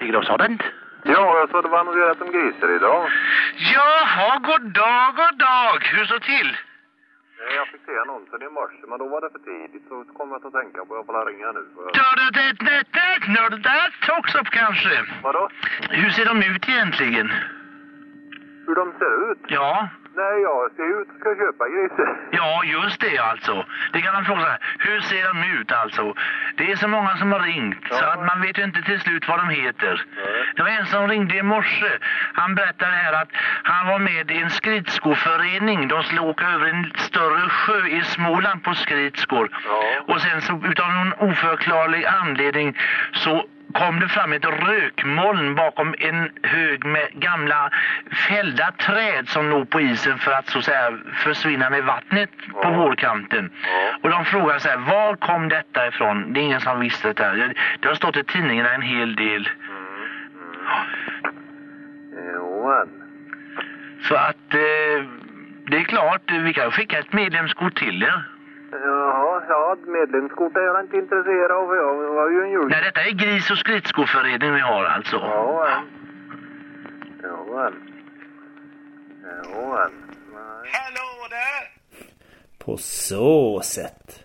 Idrottsradion? Ja, jag sa det var annonserat om grisar idag. Jaha, god dag, god dag. Hur står till? Jag fick se annonsen i morse, men då var det för tidigt. Så kom jag att tänka på jag får ringa nu. För... Kanske. Vadå? Hur ser de ut egentligen? Hur de ser ut? Ja, Nej, jag ser ut och ska köpa grisar. ja just det alltså. Det kan man fråga sig. Hur ser de ut alltså? Det är så många som har ringt så Ja. att man vet ju inte till slut vad de heter. Nej. Det var en som ringde i morse. Han berättade här att han var med i en skridskoförening. De skulle åka över en större sjö i Småland på skridskor. Ja. Och sen så utav någon oförklarlig anledning så kom det fram ett rökmoln bakom en hög med gamla fällda träd som låg på isen för att så att säga försvinna med vattnet på Ja. vårkanten. Ja. Och de frågade så här, var kom detta ifrån? Det är ingen som visste det här. Det- har stått i tidningarna en hel del. Jo, men. Så att eh, det är klart, vi kan skicka ett medlemskort till er. Ja, medlemskort är jag inte intresserad av. Jag var ju en jul... Nej, detta är gris och skridskoförening vi har alltså. Ja. Jo, men. Nej. Hallå där! På så sätt.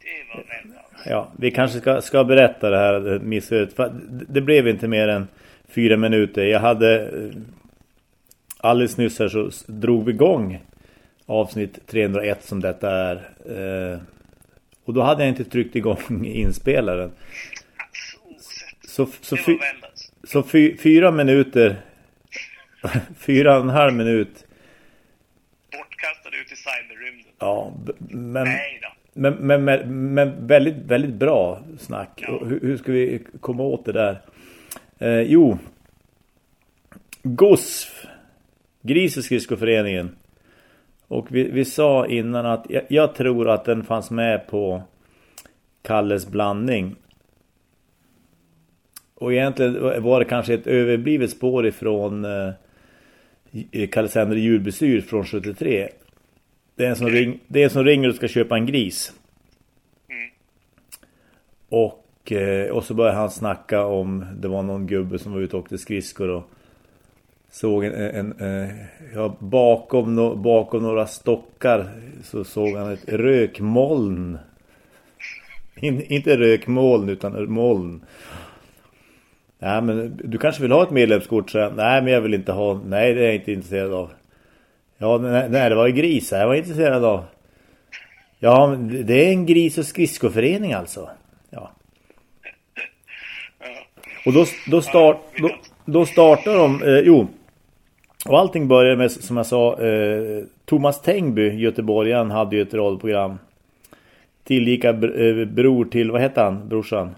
Det var väl Ja, vi kanske ska, ska berätta det här det missödet. Det- blev inte mer än fyra minuter. Jag hade eh, alldeles nyss här så drog vi igång avsnitt 301 som detta är. Eh, Och då hade jag inte tryckt igång inspelaren. Så, så, fy, så fy, fyra minuter, fyra och en halv minut. Bortkastad ut i cyberrymden. Ja, men... Nej då. Men, men, men, men väldigt, väldigt bra snack. Ja. Hur, hur ska vi komma åt det där? Eh, jo. GOSF. Gris- och skridskoföreningen. Och vi, vi sa innan att jag, jag tror att den fanns med på Kalles blandning. Och egentligen var det kanske ett överblivet spår ifrån eh, Kalle Sänder julbestyr från 73. Det är en som, ring, det är en som ringer och ska köpa en gris. Mm. Och, eh, och så börjar han snacka om det var någon gubbe som var ute och åkte skridskor och såg en, en, en ja, bakom, no, bakom några stockar så såg han ett rökmoln. In, inte rökmoln utan moln. Nej men du kanske vill ha ett medlemskort så Nej men jag vill inte ha Nej det är jag inte intresserad av. Ja nej, nej det var ju grisar jag var intresserad av. Ja men det är en gris- och skridskoförening alltså. Ja. Och då, då, start, då, då startar de eh, Jo Och allting började med som jag sa eh, Thomas Tengby, göteborgaren hade ju ett radioprogram Tillika br- eh, bror till, vad heter han, brorsan?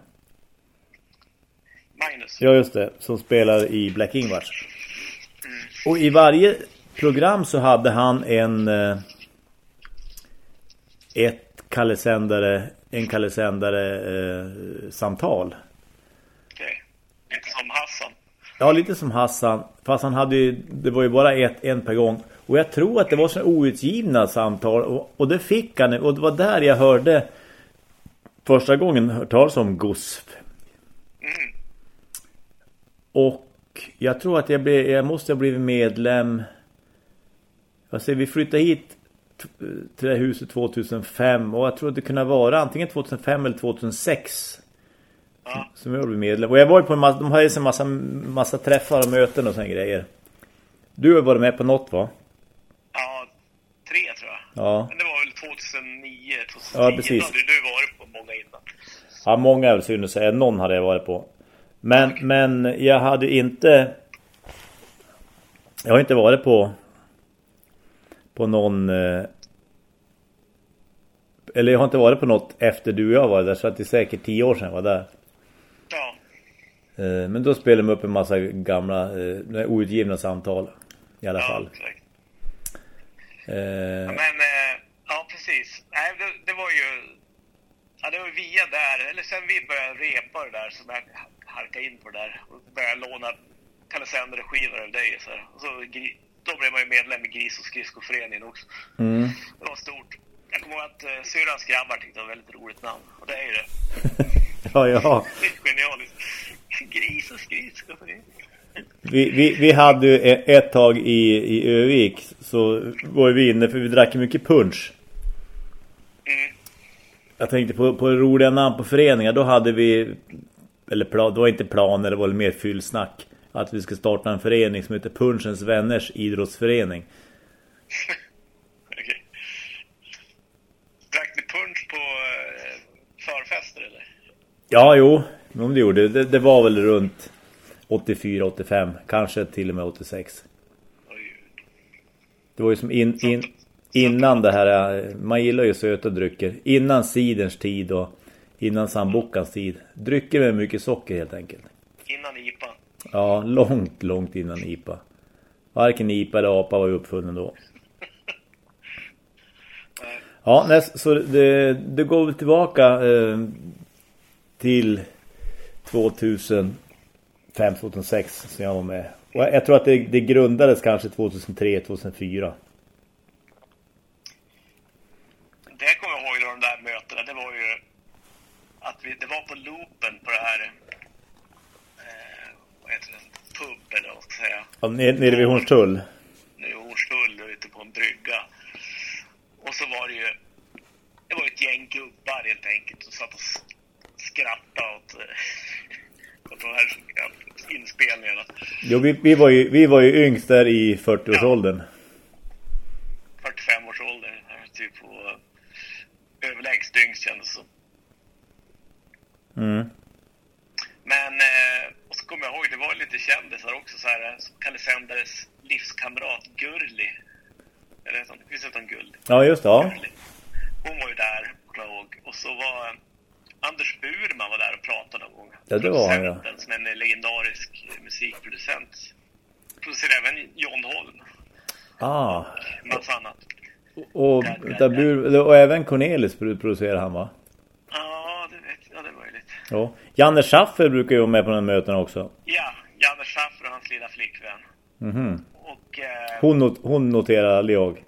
Magnus. Ja just det, som spelar i Black Ingvars. Och i varje program så hade han en eh, ett kallesändare en kallesändare eh, samtal. Okej. Lite som Hassan. Ja, lite som Hassan. Fast han hade ju, det var ju bara ett, en per gång. Och jag tror att det var så outgivna samtal. Och, och det fick han. Och det var där jag hörde första gången hört talas om GOSF. Mm. Och jag tror att jag, blev, jag måste ha blivit medlem. Alltså, vi flyttade hit till det här huset 2005. Och jag tror att det kunde vara antingen 2005 eller 2006. Ja. Som jag blev medlem. Och jag var ju på en massa, de har ju en massa, massa träffar och möten och såna grejer. Du har varit med på något va? ja, tre tror jag. Ja. Men det var väl 2009, 2010. Ja, precis. Då hade du varit på många innan. Ja, många är väl synd att säga. Någon hade jag varit på. Men, men jag hade inte... Jag har inte varit på... På någon... eh, Eller jag har inte varit på något efter du och jag var där. Så att det är säkert tio år sedan jag var där. Ja. Eh, Men då spelade de upp en massa gamla eh, outgivna samtal. I alla Ja, fall. exakt. Eh, Men, eh, ja precis. Nej, det, det var ju... Ja, det var via där, eller sen vi började repa det där, så började jag halka in på det där. Och började låna Kalesander skivor av dig. Så, och så, då blev man ju medlem i Gris- och skridskoföreningen också. mm. Det var stort. Jag kommer ihåg att uh, syrrans grabbar tyckte det var ett väldigt roligt namn. Och det är ju det. Ja, ja. Genialiskt. Gris och vi, vi, vi hade ju e- ett tag i, i Övik så var vi inne för vi drack mycket punch. Mm. Jag tänkte på, på roliga namn på föreningar. Då hade vi, eller plan, det var inte planer, det var mer fyllsnack. Att vi ska starta en förening som heter Punchens Vänners idrottsförening. Okej. Drack ni punch på eh, förfester eller? Ja, jo, om det gjorde. Det, det var väl runt 84-85, kanske till och med 86. Oj. Det var ju som in, in, innan det här, man gillar ju söta drycker. Innan siderns tid och innan sambuckans tid. Drycker med mycket socker helt enkelt. Innan IPA. Ja, långt, långt innan IPA. Varken IPA eller APA var ju uppfunnen då. Ja, så det, det går väl tillbaka eh, till 2005-2006 som jag var med. Och jag, tror att det, det grundades kanske 2003-2004. Det kommer jag ihåg de där mötena. Det var ju att vi, det var på loopen på det här eh, vad heter det? Pub eller vad ska jag säga. Ja, nere, nere vid Hornstull. Nu i Hornstull och ute på en brygga. Och så var det ju det var ett gäng gubbar helt enkelt som satt och s- skrattade åt eh, åt de här inspelningarna. Jo, vi, vi, var ju, vi var ju yngst där i 40-årsåldern. 45 års ålder. Typ på överlägset yngst kändes det som. Mm. Men, eh, och så kommer jag ihåg, det var lite kändisar också så här, som Kalle Sändares livskamrat Gurli. Eller? Visst heter hon Gurli? Ja, just det. Ja. Hon var ju där, kommer jag ihåg. Och så var eh, Anders Burman var där och pratade någon gång. Ja, det var han, ja. Som en legendarisk musikproducent. Producerade även John Holm. Ah, Massa annat. och, där bur, och även Cornelis producerade han va? Ja, det vet jag. Ja, det är möjligt. Ja. Janne Schaffer brukar ju vara med på den här mötena också. Ja, Janne Schaffer och hans lilla flickvän. Mhm. Och... Eh, Hon, not, hon noterar aldrig jag. Okej.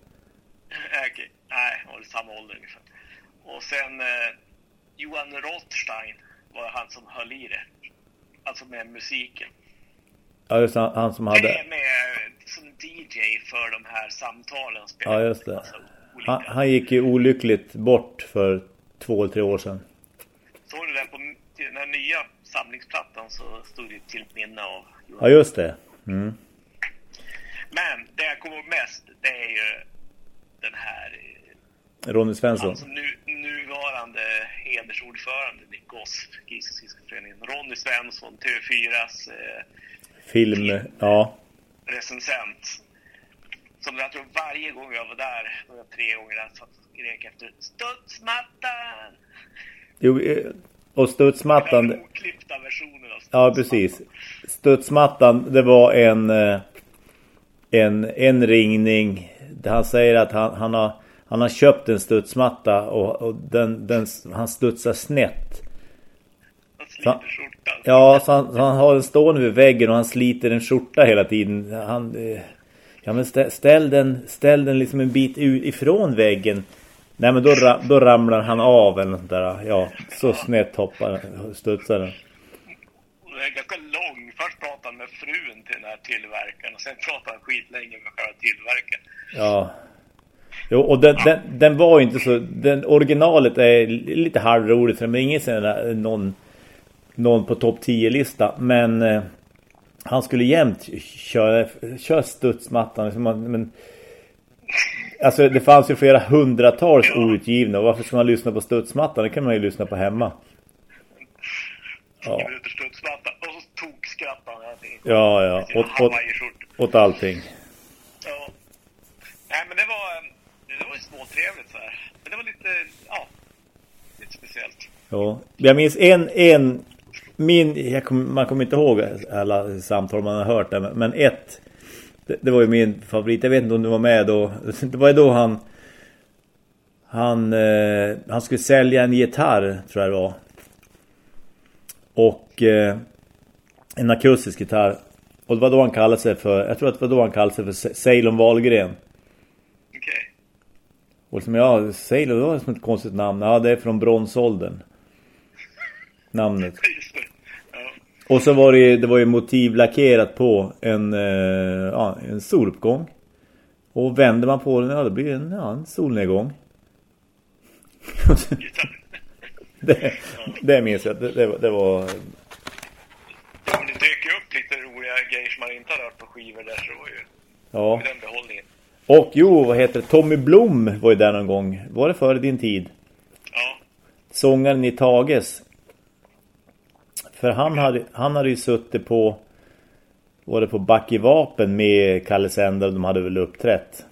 Nej, hon i samma ålder ungefär. Och sen eh, Johan Rothstein var han som höll i det. Alltså med musiken. Ja, just det, han, han som Med, hade... med, som DJ för de här samtalen. Ja, just det. olika. Han, han gick ju olyckligt bort för två eller tre år sedan. Såg du den på den här nya samlingsplattan så stod det till minne av Ja, Johan. just det. Mm. Men det jag kommer ihåg mest, det är ju den här eh, Ronny Svensson. Alltså nu, nuvarande hedersordförande i GOS, Giseskiska föreningen, Ronny Svensson, TV4s eh, Film, ja. recensent. Som jag tror varje gång jag var där, var tre gånger så skrek efter Studsmattan! Jo, eh, och studsmattan... Den oklippta versionen av Ja, precis. Studsmattan, det var en, eh, en, en ringning. Han säger att han, han, har, han har köpt en studsmatta och, och den, den, han studsar snett. Han sliter skjortan. Ja, så han, så han har den stående vid väggen och han sliter en skjorta hela tiden. Han, eh, ja, men stä, ställ, den, ställ den liksom en bit ut ifrån väggen. Nej, men då, då ramlar han av eller något där. Ja, så snett hoppar studsar den. Är ganska lång. Först pratade han med frun till den här tillverkaren och sen pratade han skitlänge med själva tillverkaren. Ja. Jo, och den, den, den var ju inte så... Den originalet är lite halvroligt för det är ingen där, någon, någon på topp 10-lista. Men eh, han skulle jämt köra, köra studsmattan. Liksom, men, alltså det fanns ju flera hundratals outgivna. Varför ska man lyssna på studsmattan? Det kan man ju lyssna på hemma. Ja, studsmatta. Och så hela tiden. ja. ja. Åt, åt, åt allting. Ja. Nej, men det var, det var ju småtrevligt så här. Men det var lite, ja, lite speciellt. Ja, jag minns en, en min, kom, man kommer inte ihåg alla samtal man har hört där, men- ett, det, det var ju min favorit, jag vet inte om du var med då, det var ju då han, han, eh, han skulle sälja en gitarr, tror jag det var. Och eh, en akustisk gitarr. Och det var då han kallade sig för, jag tror att det var då han kallade sig för Ceylon Wahlgren. Okej. Och som jag, Ceylon, det var som ett konstigt namn. Ja, det är från bronsåldern. Namnet. Ja. Och så var det, det var ju motivlackerat på en, eh, ja, en soluppgång. Och vänder man på den, ja det blir en, ja, en solnedgång. det, det minns jag, det, det, var- det var... Ja, men det dök ju upp lite roliga grejer som man inte hade hört på skivor där, så var ju Ja. med den behållningen. Och jo, vad heter det? Tommy Blom var ju där någon gång. Var det före din tid? Ja, Sångaren i Tages. För han hade, han hade ju suttit på var det på Back i Vapen med Kalle Sänder och de hade väl uppträtt.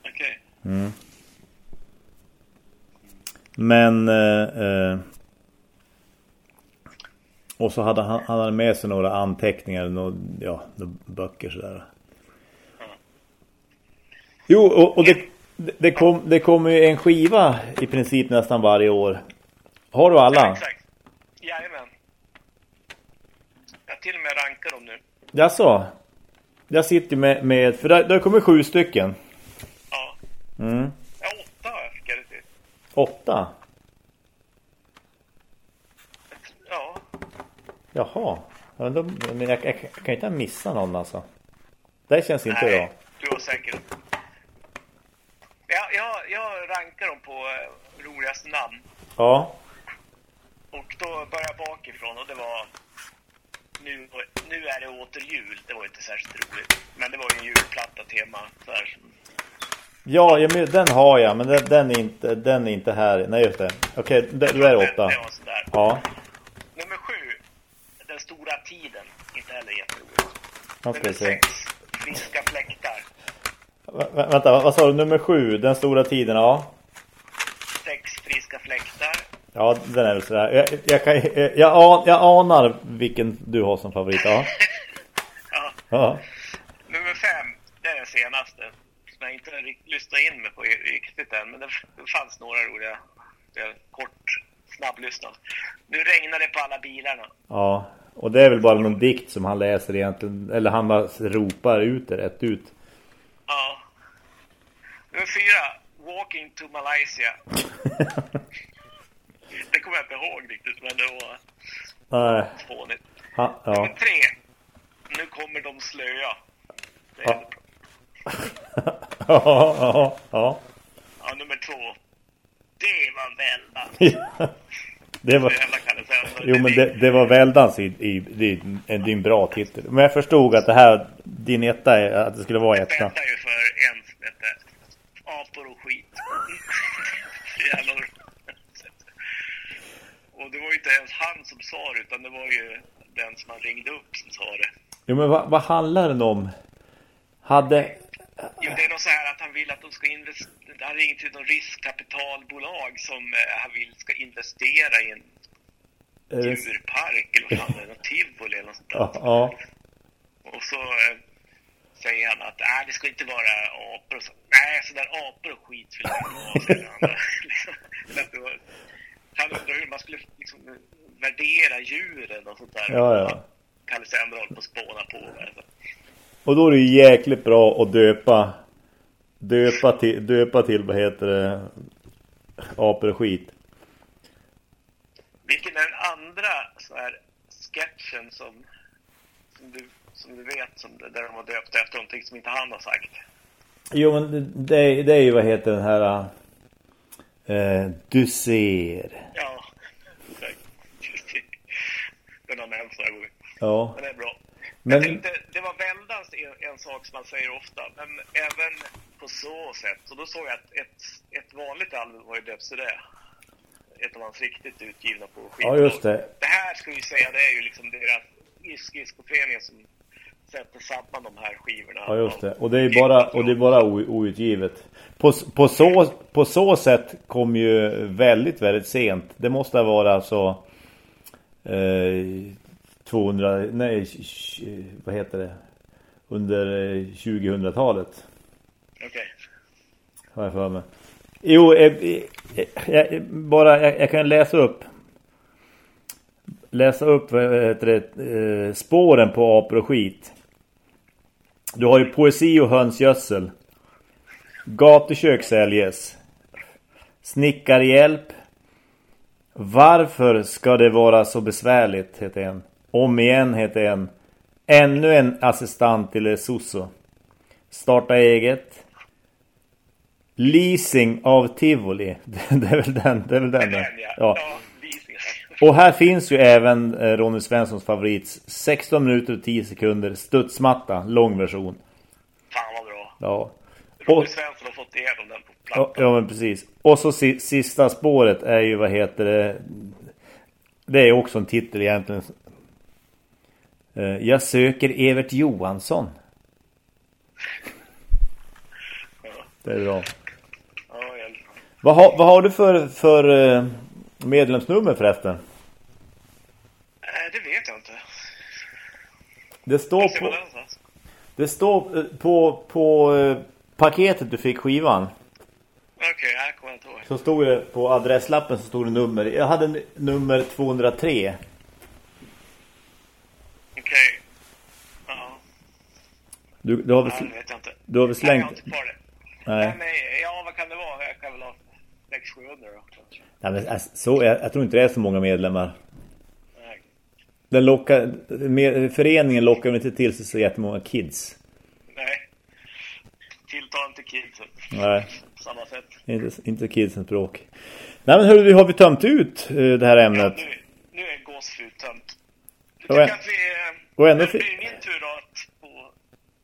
okej. Men eh, eh, och så hade han, han hade med sig några anteckningar några, ja, några böcker sådär. Jo, och, och det, det, kom, det kommer ju en skiva i princip nästan varje år. Har du Ja, alla? exakt. Jajamän. Jag till och med rankar dem nu. Jaså? Jag sitter med, med för där, där kommer sju stycken. Ja. Mm. Ja, åtta jag jag det till. Åtta? Ja. Jaha. Ja, men, då, men jag, jag, jag kan inte ha missat någon alltså. Det känns inte bra. du har säkert... Jag, jag, jag rankar dem på eh, roligaste namn. Ja. Och då börjar jag bakifrån och det var... Nu, nu är det åter jul. Det var inte särskilt roligt. Men det var ju en julplatta tema. Så här. Ja, ja, men den har jag, men den, den, är inte, den är inte här. Nej, just det. Okej, det, då är det åtta. Ja, Nummer sju. Den stora tiden. Inte heller jätteroligt. ska Nummer sex. Friska fläktar. Vä- Vänta, vad sa du? Nummer sju, den stora tiden, ja. Sex friska fläktar. Ja, den är väl sådär. Jag, jag, kan, jag, jag, jag anar vilken du har som favorit, ja. Ja. ja. Nummer fem, det är den senaste. Som jag inte har rikt- lyssnat in mig på riktigt än. Men det fanns några roliga. eh, Kort, snabblyssnad. Nu regnar det på alla bilarna. Ja, och det är väl bara någon dikt som han läser egentligen. Eller han bara ropar ut det rätt ut. Ja. Nummer fyra, Walking to Malaysia. Det kommer jag inte ihåg riktigt, men det var Nej, fånigt. ha, Nummer ja. tre, Nu kommer de slöa. Det är Ja. ja, ja, ja. Ja, nummer två. Det var väldan. Det var, jo, men det, det var väldans i, i, i, en, din bra titel. Men jag förstod att det här, din etta, är, att det skulle vara etta. bäddar ju för en vet du, apor och skit. Jävlar. Och det var ju inte ens han som sa det, utan det var ju den som han ringde upp som sa det. Jo, men vad, vad handlar den om? Hade... Jo, det är nog så här att han vill att de ska investera. Han ringde till någon riskkapitalbolag som eh, han vill ska investera i en det- djurpark eller vad fan det är, något tivoli eller något sånt där. Ja, ja. Och så eh, säger han att nej, det ska inte vara apor och så. Nej, så där apor och skit vill jag inte ha, säger han. Undrar hur man skulle liksom, värdera djuren och sånt där. Ja, ja. Kalle Sänder håller på att spåna på. Alltså. Och då är det ju jäkligt bra att döpa döpa till, döpa till vad heter det apor och skit. Vilken är den andra så här, sketchen som, som, du, som du vet, som, där de har döpt efter någonting som inte han har sagt? Jo men det, det är ju vad heter den här eh, Du ser. Ja, exakt. Den har nämnts några gånger. Ja. Men det är bra. Men- tänkte, det var väldans en, en sak som man säger ofta, men även på så sätt. Så då såg jag att ett, ett vanligt album var ju till det. Ett av hans riktigt utgivna på skivbolag. Ja, just det. Det här ska vi säga, det är ju liksom deras skridskoföreningen som sätter samman de här skivorna. Ja just det. Och det är bara, och det är bara outgivet. På, på, så, på så sätt kom ju väldigt, väldigt sent. Det måste ha varit alltså eh, 200, nej, vad heter det? Under eh, 2000-talet. Okej. Har jag för mig. Jo, eh, eh, jag, bara, jag, jag kan läsa upp. Läsa upp vad heter det, eh, spåren på apor och skit. Du har ju poesi och hönsgödsel. Gatukök säljes. Snickarhjälp. Varför ska det vara så besvärligt, heter en. Om igen heter en. Ännu en assistent till Soso. Starta eget. Leasing av Tivoli. Det är väl den. Det är väl den. Den, ja. ja. Ja. ja leasing. Och här finns ju även eh, Ronny Svenssons favorit. 16 minuter och 10 sekunder. Studsmatta. Lång version. Fan vad bra. Ja. Ronny Svensson har fått igenom den på plattan. ja men precis. Och så si, sista spåret är ju vad heter det. Det är också en titel egentligen. Eh, Jag söker Evert Johansson. Det är bra. Vad har, vad har du för, för eh, medlemsnummer förresten? Nej, det vet jag inte. Det står på, det står eh, på, på eh, paketet du fick skivan. Okej, jag kommer inte ihåg. Så stod det på adresslappen så stod det nummer. Jag hade nummer 203. Okej. Ja, Du, du har väl, nej, sl- det vet jag inte. du har väl Nej, jag har slängt... inte kvar det. Nej. Nej, men ja, vad kan det vara? Jag kan väl ha 600-700 då. Nej, men alltså, så, jag, jag tror inte det är så många medlemmar. Den lockar, med, föreningen lockar inte till sig så jättemånga kids. Nej. Tilltar inte kidsen Nej, på samma sätt. inte, inte kidsens språk. Nej men hörru, har vi tömt ut eh, det här Ja, ämnet? nu, nu är gåsfrut tömt. Än- tycker att vi... eh, och ändå det blir min tur då att på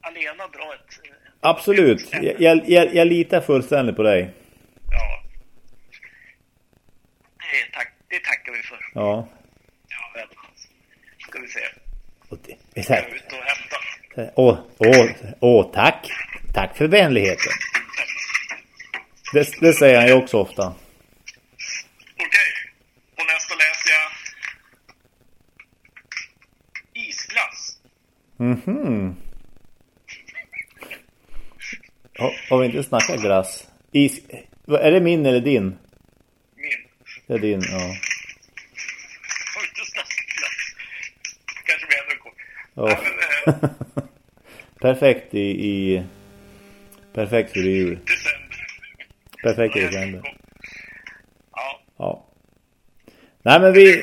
Alena dra ett... eh, Absolut, ett- jag, jag, jag, litar fullständigt på dig. Ja. Det, tack, det tackar vi för. Ja. Ja. Ska vi se. Så Jag är ute och hämtar. åh, åh, åh, tack. Tack för vänligheten. Det, det säger han ju också ofta. Okej. Och nästa läser jag... Isglass. Mhm. Har, har vi inte snackat glass? Is, är det min eller din? Min. Det är din, ja. Har vi inte snackat glass? Kanske blir eh, Perfekt i, i... Perfekt för jul. december. Perfekt i december. Ja. Ja. Nej men vi,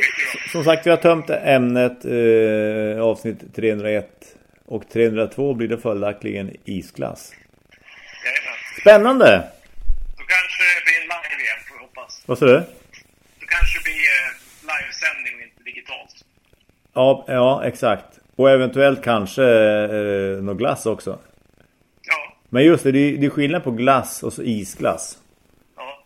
som sagt vi har tömt ämnet eh, avsnitt 301 och 302 blir det följaktligen isglass. Jajamän. Spännande! Då kanske det blir live igen, får vi hoppas. Vad sa du? Då kanske det blir eh, livesändning och inte digitalt. Ja, ja exakt. Och eventuellt kanske eh, något glass också. Ja. Men just det, det är, det är skillnad på glass och så isglass. Ja.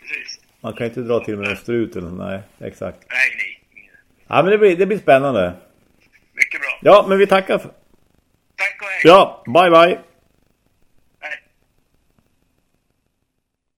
Precis. Man kan inte dra till med österut eller nej, exakt. Nej, nej. Ja men det blir, det blir spännande. Mycket bra. Ja, men vi tackar. För, Tack och hej. ja, bye bye.